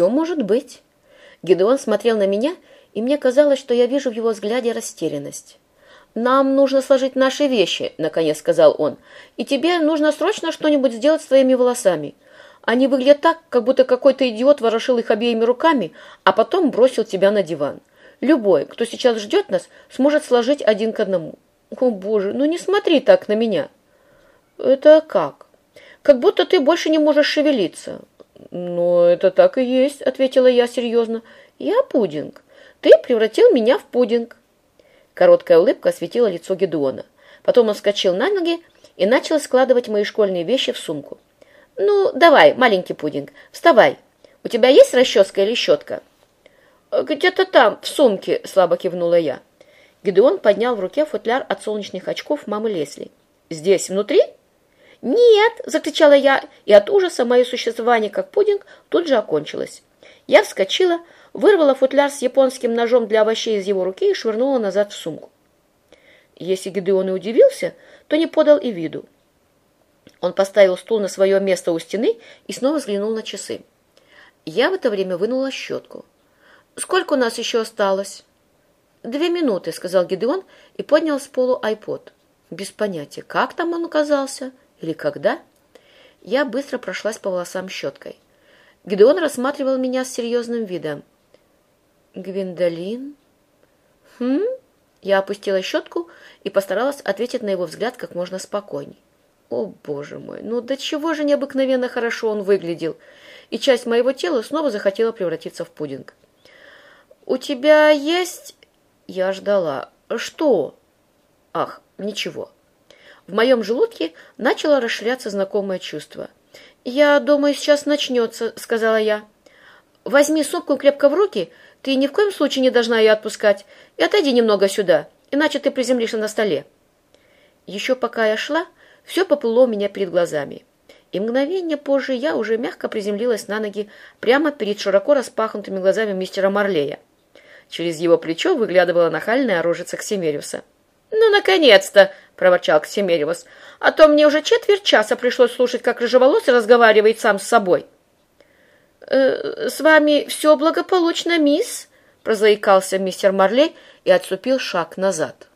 Все может быть. Гидеон смотрел на меня, и мне казалось, что я вижу в его взгляде растерянность. «Нам нужно сложить наши вещи», — наконец сказал он, «и тебе нужно срочно что-нибудь сделать с твоими волосами. Они выглядят так, как будто какой-то идиот ворошил их обеими руками, а потом бросил тебя на диван. Любой, кто сейчас ждет нас, сможет сложить один к одному. О, Боже, ну не смотри так на меня. Это как? Как будто ты больше не можешь шевелиться. Ну, это так и есть, ответила я серьезно. Я пудинг. Ты превратил меня в пудинг. Короткая улыбка осветила лицо Гедуона. Потом он вскочил на ноги и начал складывать мои школьные вещи в сумку. «Ну, давай, маленький пудинг, вставай. У тебя есть расческа или щетка?» «Где-то там, в сумке», — слабо кивнула я. Гедеон поднял в руке футляр от солнечных очков мамы Лесли. «Здесь, внутри?» «Нет!» — закричала я, и от ужаса мое существование как пудинг тут же окончилось. Я вскочила, вырвала футляр с японским ножом для овощей из его руки и швырнула назад в сумку. Если Гедеон и удивился, то не подал и виду. Он поставил стул на свое место у стены и снова взглянул на часы. Я в это время вынула щетку. «Сколько у нас еще осталось?» «Две минуты», — сказал Гедеон и поднял с полу айпод. Без понятия, как там он оказался или когда. Я быстро прошлась по волосам щеткой. Гедеон рассматривал меня с серьезным видом. «Гвиндолин?» «Хм?» Я опустила щетку и постаралась ответить на его взгляд как можно спокойней. О, боже мой, ну до чего же необыкновенно хорошо он выглядел, и часть моего тела снова захотела превратиться в пудинг. «У тебя есть...» Я ждала. «Что?» «Ах, ничего». В моем желудке начало расширяться знакомое чувство. «Я думаю, сейчас начнется», — сказала я. «Возьми сумку крепко в руки, ты ни в коем случае не должна ее отпускать, и отойди немного сюда, иначе ты приземлишься на столе». Еще пока я шла, все поплыло у меня перед глазами. И мгновение позже я уже мягко приземлилась на ноги прямо перед широко распахнутыми глазами мистера Марлея. Через его плечо выглядывала нахальная рожица Ксимериуса. «Ну, наконец-то!» — проворчал Ксимериус. «А то мне уже четверть часа пришлось слушать, как рыжеволосый разговаривает сам с собой». «Э, «С вами все благополучно, мисс?» — прозаикался мистер Марлей и отступил шаг назад.